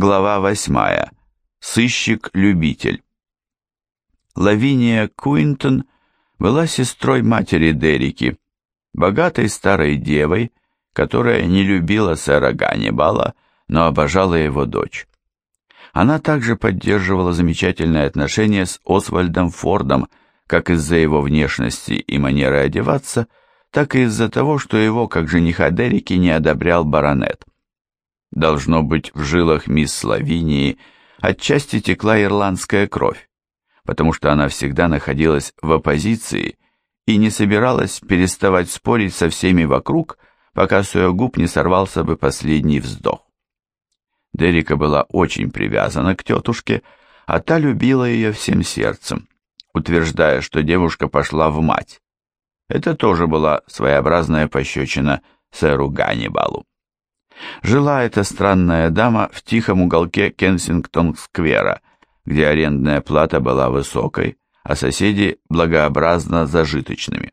Глава восьмая. Сыщик-любитель. Лавиния Куинтон была сестрой матери Дерики, богатой старой девой, которая не любила сэра Ганнибала, но обожала его дочь. Она также поддерживала замечательные отношения с Освальдом Фордом, как из-за его внешности и манеры одеваться, так и из-за того, что его, как жениха Дерики, не одобрял баронет. Должно быть, в жилах мисс Лавинии отчасти текла ирландская кровь, потому что она всегда находилась в оппозиции и не собиралась переставать спорить со всеми вокруг, пока с ее губ не сорвался бы последний вздох. Дерика была очень привязана к тетушке, а та любила ее всем сердцем, утверждая, что девушка пошла в мать. Это тоже была своеобразная пощечина сэру Ганнибалу. Жила эта странная дама в тихом уголке Кенсингтон-сквера, где арендная плата была высокой, а соседи благообразно зажиточными.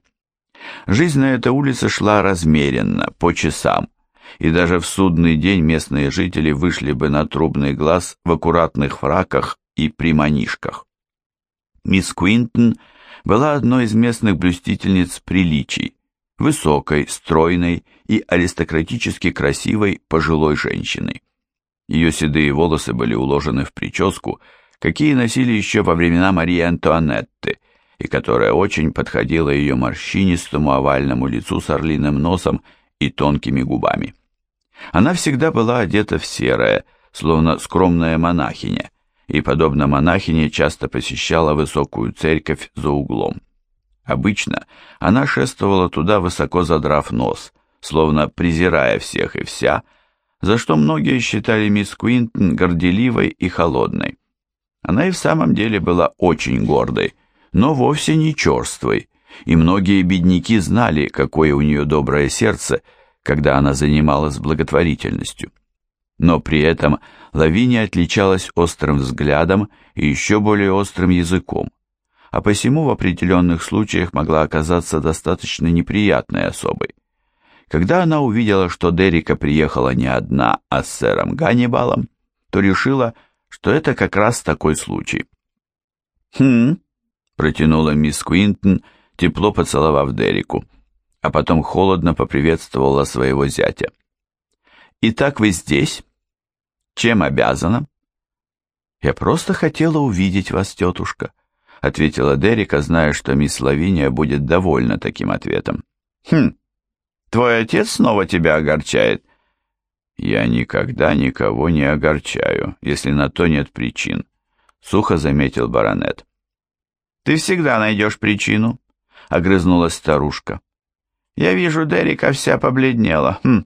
Жизнь на этой улице шла размеренно, по часам, и даже в судный день местные жители вышли бы на трубный глаз в аккуратных фраках и приманишках. Мисс Куинтон была одной из местных блюстительниц приличий, высокой, стройной и аристократически красивой пожилой женщиной. Ее седые волосы были уложены в прическу, какие носили еще во времена Марии Антуанетты, и которая очень подходила ее морщинистому овальному лицу с орлиным носом и тонкими губами. Она всегда была одета в серое, словно скромная монахиня, и, подобно монахине, часто посещала высокую церковь за углом. Обычно она шествовала туда, высоко задрав нос, словно презирая всех и вся, за что многие считали мисс Куинтон горделивой и холодной. Она и в самом деле была очень гордой, но вовсе не черствой, и многие бедняки знали, какое у нее доброе сердце, когда она занималась благотворительностью. Но при этом Лавиния отличалась острым взглядом и еще более острым языком а посему в определенных случаях могла оказаться достаточно неприятной особой. Когда она увидела, что Дерика приехала не одна, а с сэром Ганнибалом, то решила, что это как раз такой случай. «Хм», — протянула мисс Куинтон, тепло поцеловав Дерику, а потом холодно поприветствовала своего зятя. «Итак вы здесь? Чем обязана?» «Я просто хотела увидеть вас, тетушка», ответила Дерека, зная, что мисс Лавиния будет довольна таким ответом. «Хм, твой отец снова тебя огорчает?» «Я никогда никого не огорчаю, если на то нет причин», — сухо заметил баронет. «Ты всегда найдешь причину», — огрызнулась старушка. «Я вижу, Дерека вся побледнела. Хм,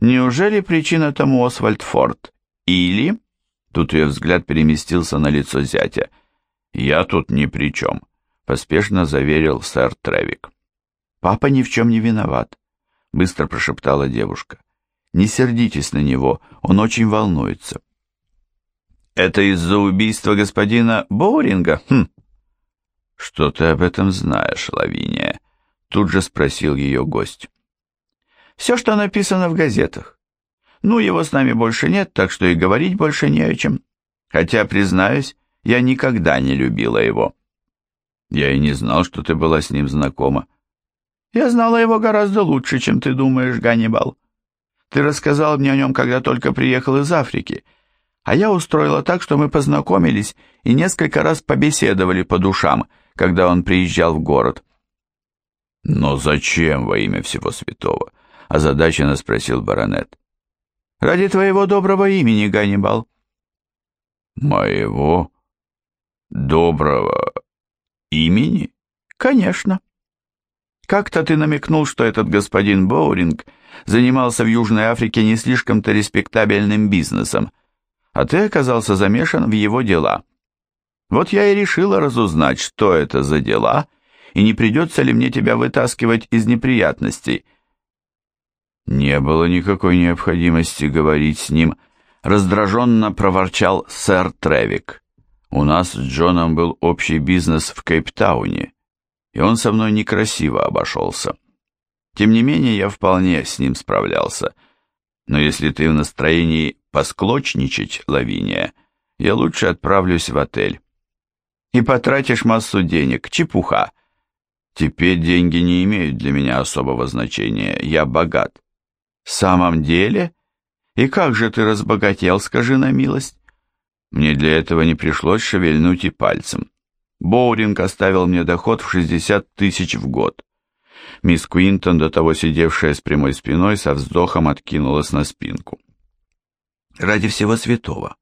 неужели причина тому Освальд Форд? Или...» Тут ее взгляд переместился на лицо зятя — «Я тут ни при чем», — поспешно заверил сэр Тревик. «Папа ни в чем не виноват», — быстро прошептала девушка. «Не сердитесь на него, он очень волнуется». «Это из-за убийства господина Боуринга?» «Хм». «Что ты об этом знаешь, Лавиния?» Тут же спросил ее гость. «Все, что написано в газетах. Ну, его с нами больше нет, так что и говорить больше не о чем. Хотя, признаюсь, я никогда не любила его. Я и не знал, что ты была с ним знакома. Я знала его гораздо лучше, чем ты думаешь, Ганнибал. Ты рассказал мне о нем, когда только приехал из Африки, а я устроила так, что мы познакомились и несколько раз побеседовали по душам, когда он приезжал в город. «Но зачем во имя всего святого?» — озадаченно спросил баронет. «Ради твоего доброго имени, Ганнибал». «Моего доброго имени? Конечно. Как-то ты намекнул, что этот господин Боуринг занимался в Южной Африке не слишком-то респектабельным бизнесом, а ты оказался замешан в его дела. Вот я и решила разузнать, что это за дела, и не придется ли мне тебя вытаскивать из неприятностей. Не было никакой необходимости говорить с ним, раздраженно проворчал сэр Тревик. У нас с Джоном был общий бизнес в Кейптауне, и он со мной некрасиво обошелся. Тем не менее, я вполне с ним справлялся. Но если ты в настроении посклочничать, Лавиния, я лучше отправлюсь в отель. И потратишь массу денег, чепуха. Теперь деньги не имеют для меня особого значения, я богат. В самом деле? И как же ты разбогател, скажи на милость? Мне для этого не пришлось шевельнуть и пальцем. Боуринг оставил мне доход в 60 тысяч в год. Мисс Куинтон, до того сидевшая с прямой спиной, со вздохом откинулась на спинку. Ради всего святого.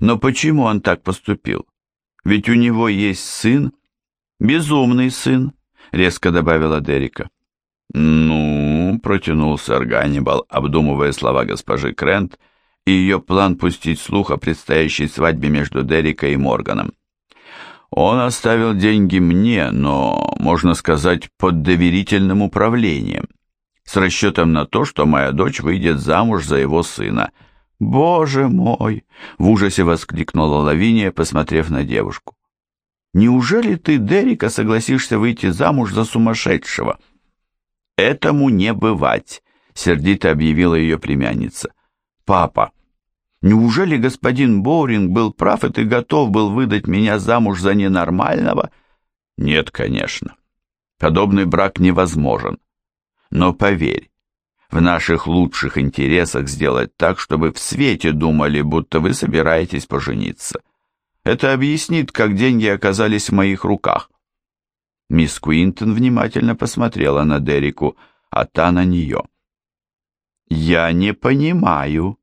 Но почему он так поступил? Ведь у него есть сын, безумный сын, резко добавила Дерика. Ну, протянул сэр Ганнибал, обдумывая слова госпожи Крент и ее план пустить слух о предстоящей свадьбе между Дерикой и Морганом. Он оставил деньги мне, но, можно сказать, под доверительным управлением, с расчетом на то, что моя дочь выйдет замуж за его сына. «Боже мой!» — в ужасе воскликнула Лавиния, посмотрев на девушку. «Неужели ты, Дерека, согласишься выйти замуж за сумасшедшего?» «Этому не бывать», — сердито объявила ее племянница. «Папа, Неужели господин Боуринг был прав, и ты готов был выдать меня замуж за ненормального? Нет, конечно. Подобный брак невозможен. Но поверь, в наших лучших интересах сделать так, чтобы в свете думали, будто вы собираетесь пожениться. Это объяснит, как деньги оказались в моих руках. Мисс Куинтон внимательно посмотрела на Дереку, а та на нее. «Я не понимаю»,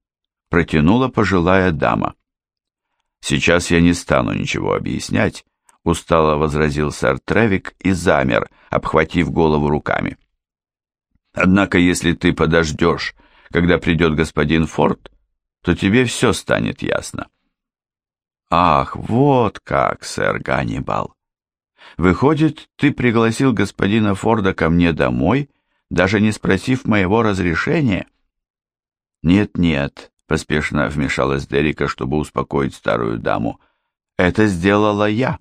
протянула пожилая дама. «Сейчас я не стану ничего объяснять», — устало возразил сэр Тревик и замер, обхватив голову руками. «Однако, если ты подождешь, когда придет господин Форд, то тебе все станет ясно». «Ах, вот как, сэр Ганнибал! Выходит, ты пригласил господина Форда ко мне домой, даже не спросив моего разрешения?» «Нет-нет, Поспешно вмешалась Дерика, чтобы успокоить старую даму. «Это сделала я».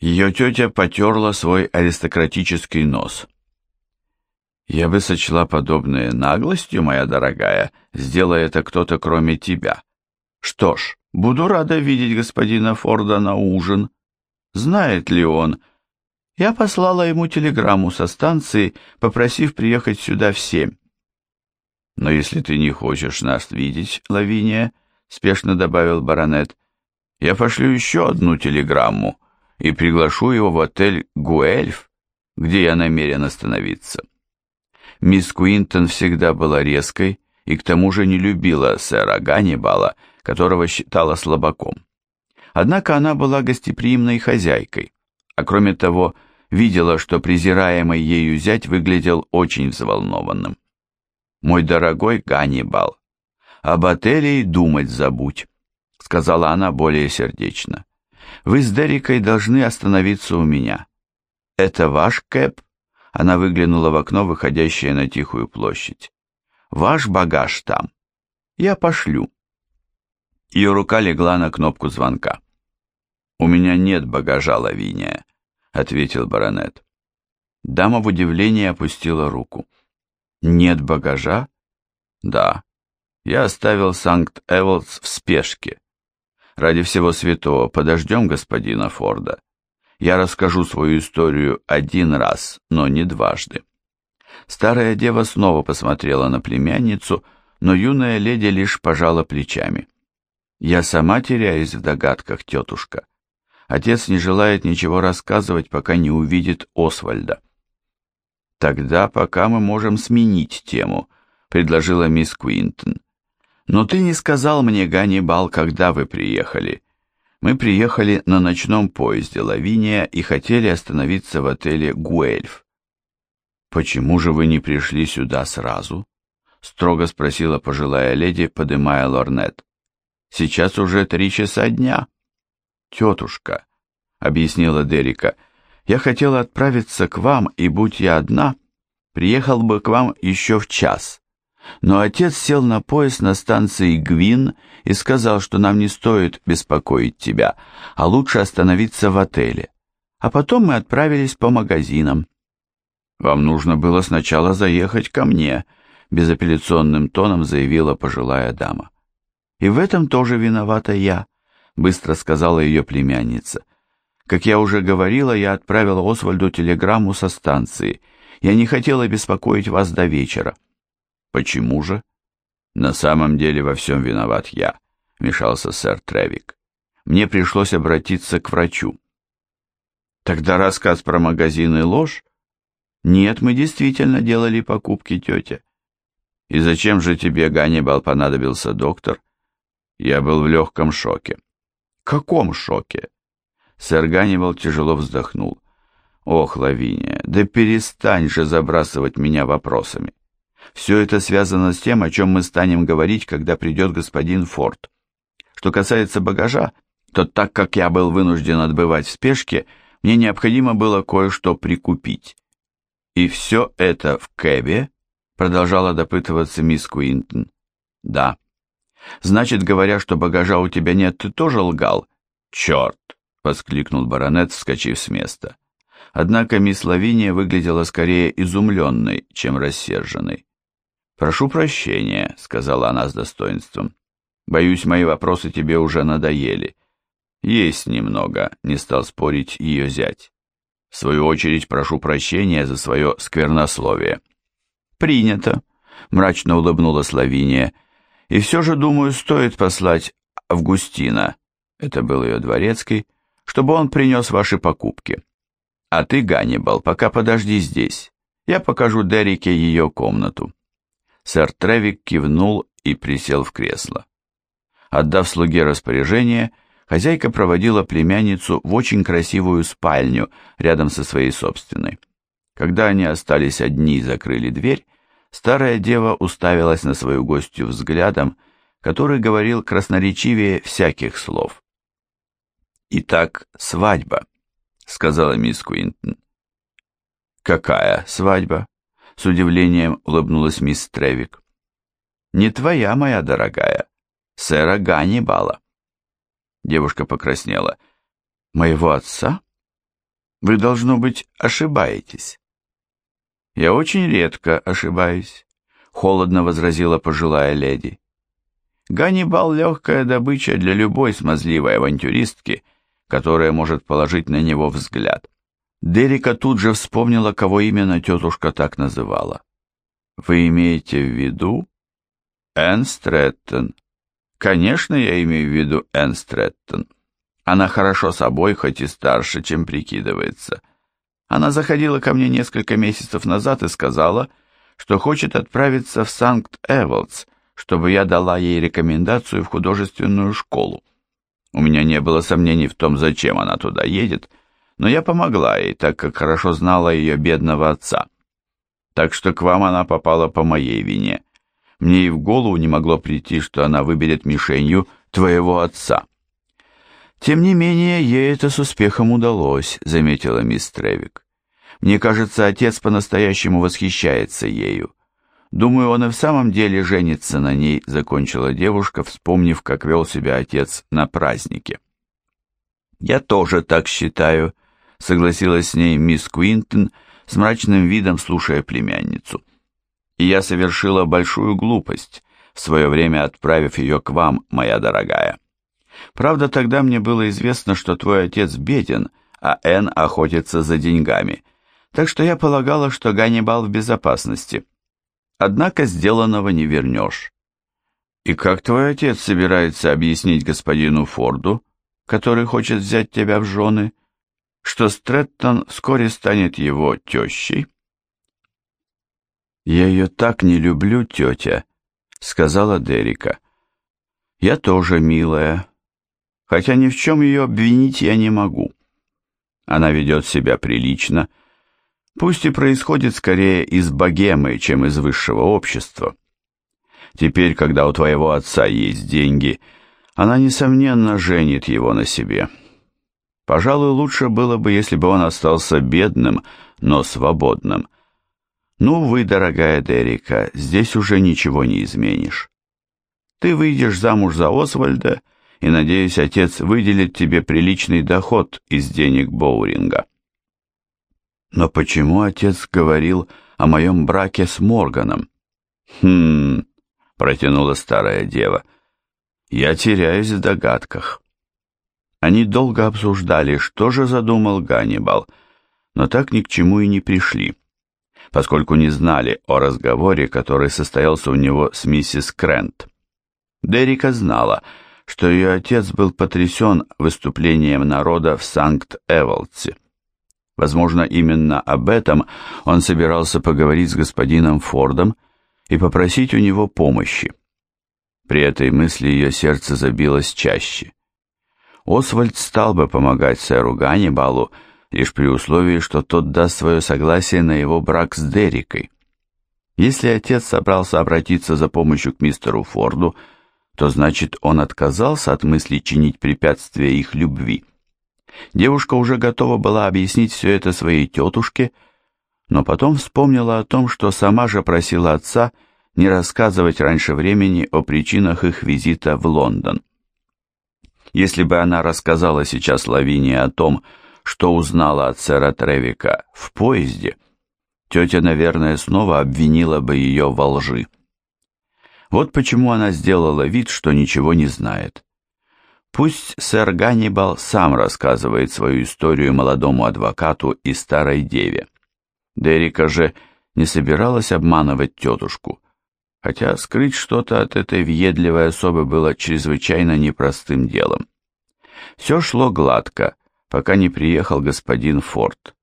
Ее тетя потерла свой аристократический нос. «Я бы сочла подобное наглостью, моя дорогая, сделая это кто-то кроме тебя. Что ж, буду рада видеть господина Форда на ужин. Знает ли он...» Я послала ему телеграмму со станции, попросив приехать сюда в семь. Но если ты не хочешь нас видеть, Лавиния, спешно добавил баронет, я пошлю еще одну телеграмму и приглашу его в отель Гуэльф, где я намерен остановиться. Мисс Куинтон всегда была резкой и к тому же не любила сэра Ганнибала, которого считала слабаком. Однако она была гостеприимной хозяйкой, а кроме того, видела, что презираемый ею зять выглядел очень взволнованным мой дорогой Ганнибал, об отеле и думать забудь», — сказала она более сердечно. «Вы с Дерикой должны остановиться у меня. Это ваш кэп?» Она выглянула в окно, выходящее на тихую площадь. «Ваш багаж там. Я пошлю». Ее рука легла на кнопку звонка. «У меня нет багажа, Лавиния», — ответил баронет. Дама в удивлении опустила руку. Нет багажа? Да. Я оставил Санкт-Эволдс в спешке. Ради всего святого подождем господина Форда. Я расскажу свою историю один раз, но не дважды. Старая дева снова посмотрела на племянницу, но юная леди лишь пожала плечами. Я сама теряюсь в догадках, тетушка. Отец не желает ничего рассказывать, пока не увидит Освальда. «Тогда пока мы можем сменить тему», — предложила мисс Куинтон. «Но ты не сказал мне, Ганнибал, когда вы приехали. Мы приехали на ночном поезде Лавиния и хотели остановиться в отеле Гуэльф». «Почему же вы не пришли сюда сразу?» — строго спросила пожилая леди, подымая лорнет. «Сейчас уже три часа дня». «Тетушка», — объяснила Дерика, — я хотела отправиться к вам, и будь я одна, приехал бы к вам еще в час. Но отец сел на поезд на станции Гвин и сказал, что нам не стоит беспокоить тебя, а лучше остановиться в отеле. А потом мы отправились по магазинам. Вам нужно было сначала заехать ко мне, безапелляционным тоном заявила пожилая дама. И в этом тоже виновата я, быстро сказала ее племянница. Как я уже говорила, я отправила Освальду телеграмму со станции. Я не хотела беспокоить вас до вечера. Почему же? На самом деле во всем виноват я, вмешался сэр Тревик. Мне пришлось обратиться к врачу. Тогда рассказ про магазины ложь? Нет, мы действительно делали покупки, тетя. И зачем же тебе, Ганнибал, понадобился доктор? Я был в легком шоке. Каком шоке? Сэр Ганнибал тяжело вздохнул. Ох, Лавиния, да перестань же забрасывать меня вопросами. Все это связано с тем, о чем мы станем говорить, когда придет господин Форд. Что касается багажа, то так как я был вынужден отбывать в спешке, мне необходимо было кое-что прикупить. И все это в кэбе? Продолжала допытываться мисс Куинтон. Да. Значит, говоря, что багажа у тебя нет, ты тоже лгал? Черт! Воскликнул баронет, вскочив с места. Однако мисс Лавиния выглядела скорее изумленной, чем рассерженной. «Прошу прощения», — сказала она с достоинством. «Боюсь, мои вопросы тебе уже надоели». «Есть немного», — не стал спорить ее зять. «В свою очередь прошу прощения за свое сквернословие». «Принято», — мрачно улыбнулась Лавиния. «И все же, думаю, стоит послать Августина, это был ее дворецкий, чтобы он принес ваши покупки. А ты, Ганнибал, пока подожди здесь. Я покажу Дереке ее комнату». Сэр Тревик кивнул и присел в кресло. Отдав слуге распоряжение, хозяйка проводила племянницу в очень красивую спальню рядом со своей собственной. Когда они остались одни и закрыли дверь, старая дева уставилась на свою гостью взглядом, который говорил красноречивее всяких слов. «Итак, свадьба», — сказала мисс Куинтон. «Какая свадьба?» — с удивлением улыбнулась мисс Тревик. «Не твоя, моя дорогая, сэра Ганнибала». Девушка покраснела. «Моего отца? Вы, должно быть, ошибаетесь». «Я очень редко ошибаюсь», — холодно возразила пожилая леди. «Ганнибал — легкая добыча для любой смазливой авантюристки, которая может положить на него взгляд». Дерека тут же вспомнила, кого именно тетушка так называла. «Вы имеете в виду?» «Энн Стрэттон». «Конечно, я имею в виду Энн Стрэттон. Она хорошо собой, хоть и старше, чем прикидывается. Она заходила ко мне несколько месяцев назад и сказала, что хочет отправиться в Санкт-Эволдс, чтобы я дала ей рекомендацию в художественную школу. У меня не было сомнений в том, зачем она туда едет, но я помогла ей, так как хорошо знала ее бедного отца. Так что к вам она попала по моей вине. Мне и в голову не могло прийти, что она выберет мишенью твоего отца. «Тем не менее, ей это с успехом удалось», — заметила мисс Тревик. «Мне кажется, отец по-настоящему восхищается ею. Думаю, он и в самом деле женится на ней», — закончила девушка, вспомнив, как вел себя отец на празднике. «Я тоже так считаю», — согласилась с ней мисс Куинтон, с мрачным видом слушая племянницу. «И я совершила большую глупость, в свое время отправив ее к вам, моя дорогая». Правда, тогда мне было известно, что твой отец беден, а Энн охотится за деньгами, так что я полагала, что Ганнибал в безопасности. Однако сделанного не вернешь. И как твой отец собирается объяснить господину Форду, который хочет взять тебя в жены, что Стрэттон вскоре станет его тещей? «Я ее так не люблю, тетя», — сказала Дерика. «Я тоже, милая, хотя ни в чем ее обвинить я не могу. Она ведет себя прилично, пусть и происходит скорее из богемы, чем из высшего общества. Теперь, когда у твоего отца есть деньги, она, несомненно, женит его на себе. Пожалуй, лучше было бы, если бы он остался бедным, но свободным. Ну, вы, дорогая Дерека, здесь уже ничего не изменишь. Ты выйдешь замуж за Освальда и, надеюсь, отец выделит тебе приличный доход из денег Боуринга. Но почему отец говорил о моем браке с Морганом? Хм, протянула старая дева. Я теряюсь в догадках. Они долго обсуждали, что же задумал Ганнибал, но так ни к чему и не пришли, поскольку не знали о разговоре, который состоялся у него с миссис Крент. Дерика знала, что ее отец был потрясен выступлением народа в Санкт-Эволдсе. Возможно, именно об этом он собирался поговорить с господином Фордом и попросить у него помощи. При этой мысли ее сердце забилось чаще. Освальд стал бы помогать сэру Ганнибалу, лишь при условии, что тот даст свое согласие на его брак с Дерикой. Если отец собрался обратиться за помощью к мистеру Форду, то значит он отказался от мысли чинить препятствия их любви. Девушка уже готова была объяснить все это своей тетушке, но потом вспомнила о том, что сама же просила отца не рассказывать раньше времени о причинах их визита в Лондон. Если бы она рассказала сейчас Лавине о том, что узнала от сэра Тревика в поезде, тетя, наверное, снова обвинила бы ее во лжи. Вот почему она сделала вид, что ничего не знает. Пусть сэр Ганнибал сам рассказывает свою историю молодому адвокату и старой деве. Дерика же не собиралась обманывать тетушку, хотя скрыть что-то от этой въедливой особы было чрезвычайно непростым делом. Все шло гладко, пока не приехал господин Форд.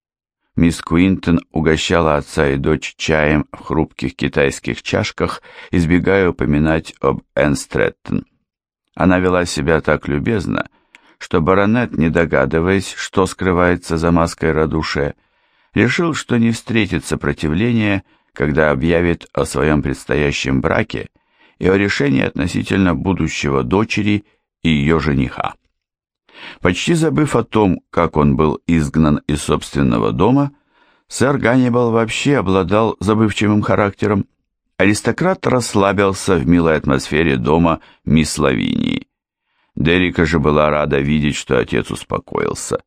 Мисс Куинтон угощала отца и дочь чаем в хрупких китайских чашках, избегая упоминать об Энстреттон. Она вела себя так любезно, что баронет, не догадываясь, что скрывается за маской радушия, решил, что не встретит сопротивления, когда объявит о своем предстоящем браке и о решении относительно будущего дочери и ее жениха. Почти забыв о том, как он был изгнан из собственного дома, сэр Ганнибал вообще обладал забывчивым характером. Аристократ расслабился в милой атмосфере дома мисс Лавинии. Дерика же была рада видеть, что отец успокоился.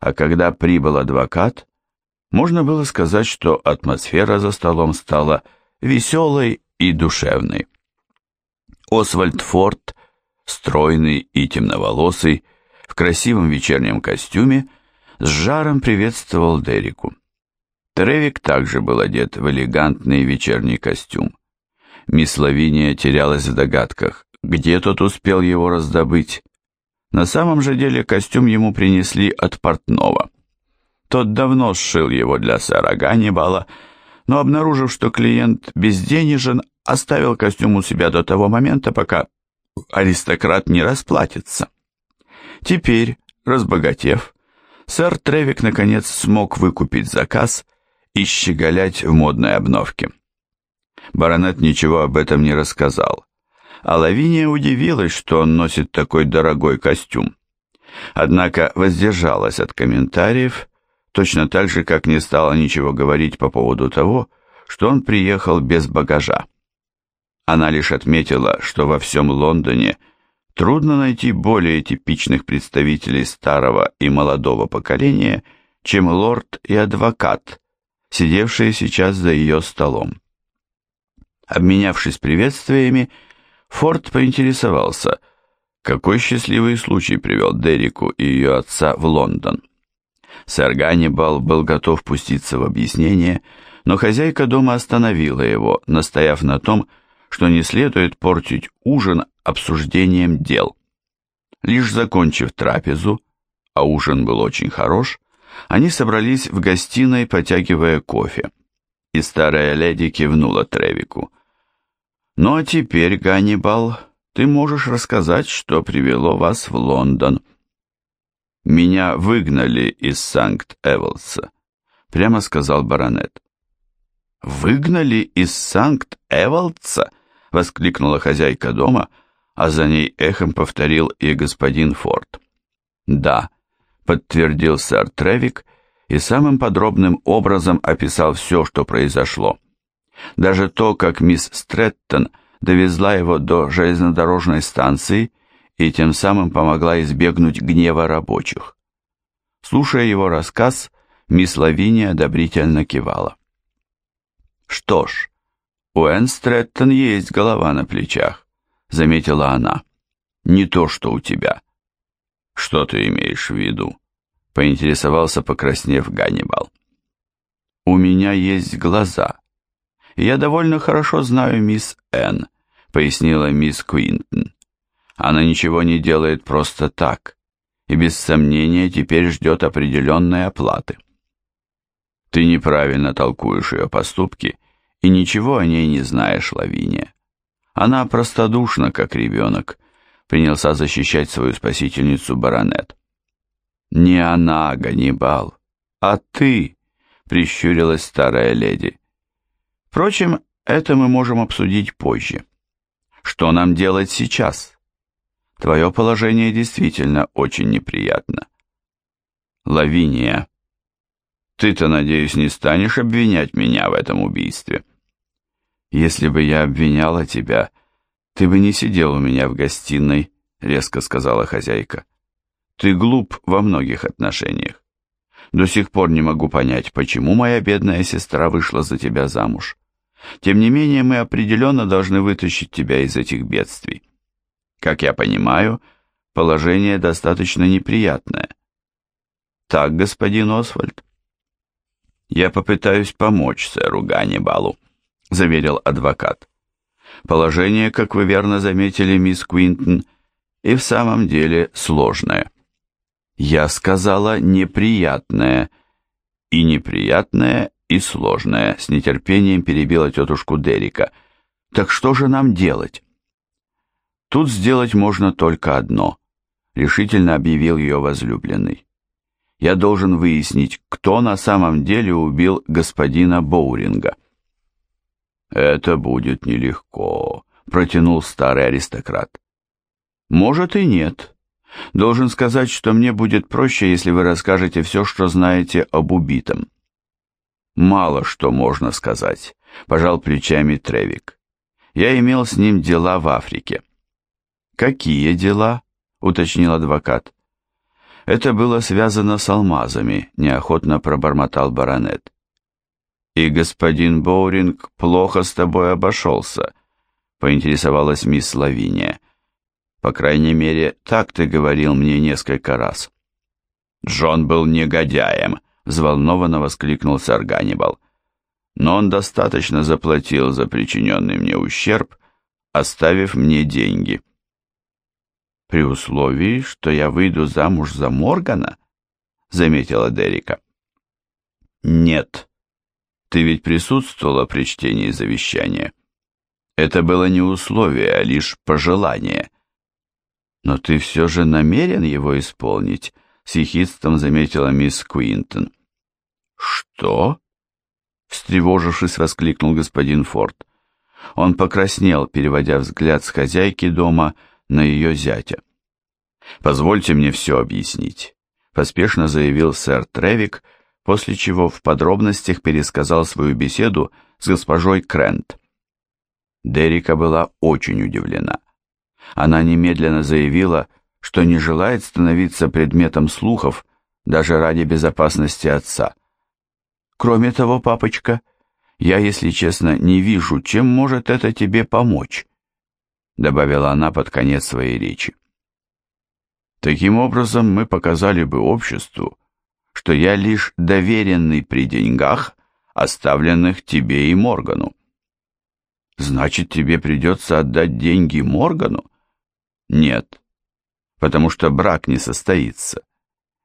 А когда прибыл адвокат, можно было сказать, что атмосфера за столом стала веселой и душевной. Освальд Форд, стройный и темноволосый, в красивом вечернем костюме, с жаром приветствовал Дереку. Тревик также был одет в элегантный вечерний костюм. Мисс Лавиния терялась в догадках, где тот успел его раздобыть. На самом же деле костюм ему принесли от портного. Тот давно сшил его для сэра Ганнибала, но, обнаружив, что клиент безденежен, оставил костюм у себя до того момента, пока аристократ не расплатится. Теперь, разбогатев, сэр Тревик наконец смог выкупить заказ и щеголять в модной обновке. Баронет ничего об этом не рассказал, а Лавиния удивилась, что он носит такой дорогой костюм. Однако воздержалась от комментариев, точно так же, как не стала ничего говорить по поводу того, что он приехал без багажа. Она лишь отметила, что во всем Лондоне – Трудно найти более типичных представителей старого и молодого поколения, чем лорд и адвокат, сидевшие сейчас за ее столом. Обменявшись приветствиями, Форд поинтересовался, какой счастливый случай привел Дереку и ее отца в Лондон. Сэр Ганнибал был готов пуститься в объяснение, но хозяйка дома остановила его, настояв на том, что не следует портить ужин обсуждением дел. Лишь закончив трапезу, а ужин был очень хорош, они собрались в гостиной, потягивая кофе. И старая леди кивнула Тревику. «Ну а теперь, Ганнибал, ты можешь рассказать, что привело вас в Лондон?» «Меня выгнали из Санкт-Эволса», — прямо сказал баронет. «Выгнали из Санкт-Эволдса?» — воскликнула хозяйка дома, а за ней эхом повторил и господин Форд. «Да», — подтвердил сэр Тревик и самым подробным образом описал все, что произошло. Даже то, как мисс Стрэттон довезла его до железнодорожной станции и тем самым помогла избегнуть гнева рабочих. Слушая его рассказ, мисс Лавиния одобрительно кивала. «Что ж, у Энн Стрэттон есть голова на плечах», — заметила она. Не то, что у тебя. Что ты имеешь в виду? Поинтересовался, покраснев Ганнибал. У меня есть глаза. Я довольно хорошо знаю мисс Н, пояснила мисс Куинтон. Она ничего не делает просто так, и без сомнения теперь ждет определенной оплаты. Ты неправильно толкуешь ее поступки и ничего о ней не знаешь, Лавиния. Она простодушна, как ребенок, принялся защищать свою спасительницу баронет. «Не она, Ганнибал, а ты!» — прищурилась старая леди. «Впрочем, это мы можем обсудить позже. Что нам делать сейчас? Твое положение действительно очень неприятно». «Лавиния, ты-то, надеюсь, не станешь обвинять меня в этом убийстве?» «Если бы я обвиняла тебя, ты бы не сидел у меня в гостиной», — резко сказала хозяйка. «Ты глуп во многих отношениях. До сих пор не могу понять, почему моя бедная сестра вышла за тебя замуж. Тем не менее, мы определенно должны вытащить тебя из этих бедствий. Как я понимаю, положение достаточно неприятное. Так, господин Освальд?» «Я попытаюсь помочь сэру Ганнибалу», — заверил адвокат. «Положение, как вы верно заметили, мисс Квинтон, и в самом деле сложное». «Я сказала неприятное». «И неприятное, и сложное», — с нетерпением перебила тетушку Дерека. «Так что же нам делать?» «Тут сделать можно только одно», — решительно объявил ее возлюбленный. «Я должен выяснить, кто на самом деле убил господина Боуринга». «Это будет нелегко», — протянул старый аристократ. «Может и нет. Должен сказать, что мне будет проще, если вы расскажете все, что знаете об убитом». «Мало что можно сказать», — пожал плечами Тревик. «Я имел с ним дела в Африке». «Какие дела?» — уточнил адвокат. «Это было связано с алмазами», — неохотно пробормотал баронет. «И господин Боуринг плохо с тобой обошелся», — поинтересовалась мисс Лавиния. «По крайней мере, так ты говорил мне несколько раз». «Джон был негодяем», — взволнованно воскликнул сэр Ганнибал. «Но он достаточно заплатил за причиненный мне ущерб, оставив мне деньги». «При условии, что я выйду замуж за Моргана?» — заметила Дерека. «Нет», ты ведь присутствовала при чтении завещания. Это было не условие, а лишь пожелание. Но ты все же намерен его исполнить, с ехидством заметила мисс Куинтон. Что? Встревожившись, воскликнул господин Форд. Он покраснел, переводя взгляд с хозяйки дома на ее зятя. «Позвольте мне все объяснить», — поспешно заявил сэр Тревик, — после чего в подробностях пересказал свою беседу с госпожой Крент. Дерика была очень удивлена. Она немедленно заявила, что не желает становиться предметом слухов даже ради безопасности отца. «Кроме того, папочка, я, если честно, не вижу, чем может это тебе помочь», добавила она под конец своей речи. Таким образом, мы показали бы обществу, что я лишь доверенный при деньгах, оставленных тебе и Моргану. Значит, тебе придется отдать деньги Моргану? Нет, потому что брак не состоится.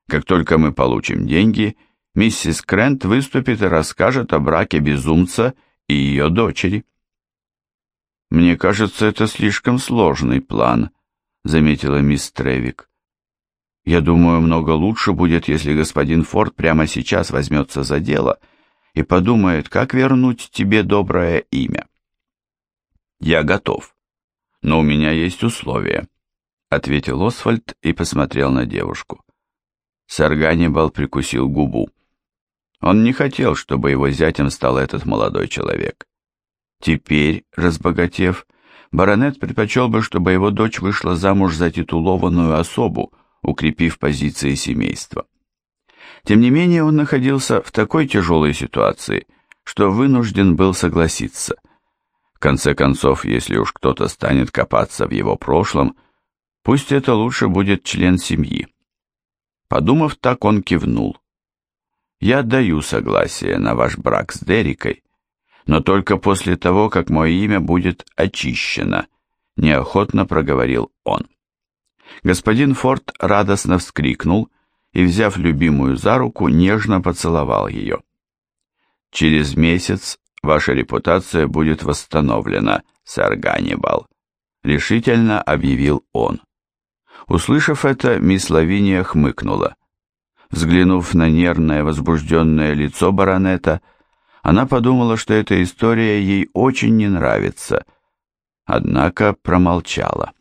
Как только мы получим деньги, миссис Крент выступит и расскажет о браке безумца и ее дочери. «Мне кажется, это слишком сложный план», — заметила мисс Тревик. Я думаю, много лучше будет, если господин Форд прямо сейчас возьмется за дело и подумает, как вернуть тебе доброе имя. Я готов, но у меня есть условия, ответил Освальд и посмотрел на девушку. Сэр Ганнибал прикусил губу. Он не хотел, чтобы его зятем стал этот молодой человек. Теперь, разбогатев, баронет предпочел бы, чтобы его дочь вышла замуж за титулованную особу, укрепив позиции семейства. Тем не менее, он находился в такой тяжелой ситуации, что вынужден был согласиться. В конце концов, если уж кто-то станет копаться в его прошлом, Пусть это лучше будет член семьи. Подумав так, он кивнул. Я даю согласие на ваш брак с Дерикой, но только после того, как мое имя будет очищено, неохотно проговорил он. Господин Форд радостно вскрикнул и, взяв любимую за руку, нежно поцеловал ее. «Через месяц ваша репутация будет восстановлена, сэр Ганнибал», — решительно объявил он. Услышав это, мисс Лавиния хмыкнула. Взглянув на нервное, возбужденное лицо баронета, она подумала, что эта история ей очень не нравится, однако промолчала.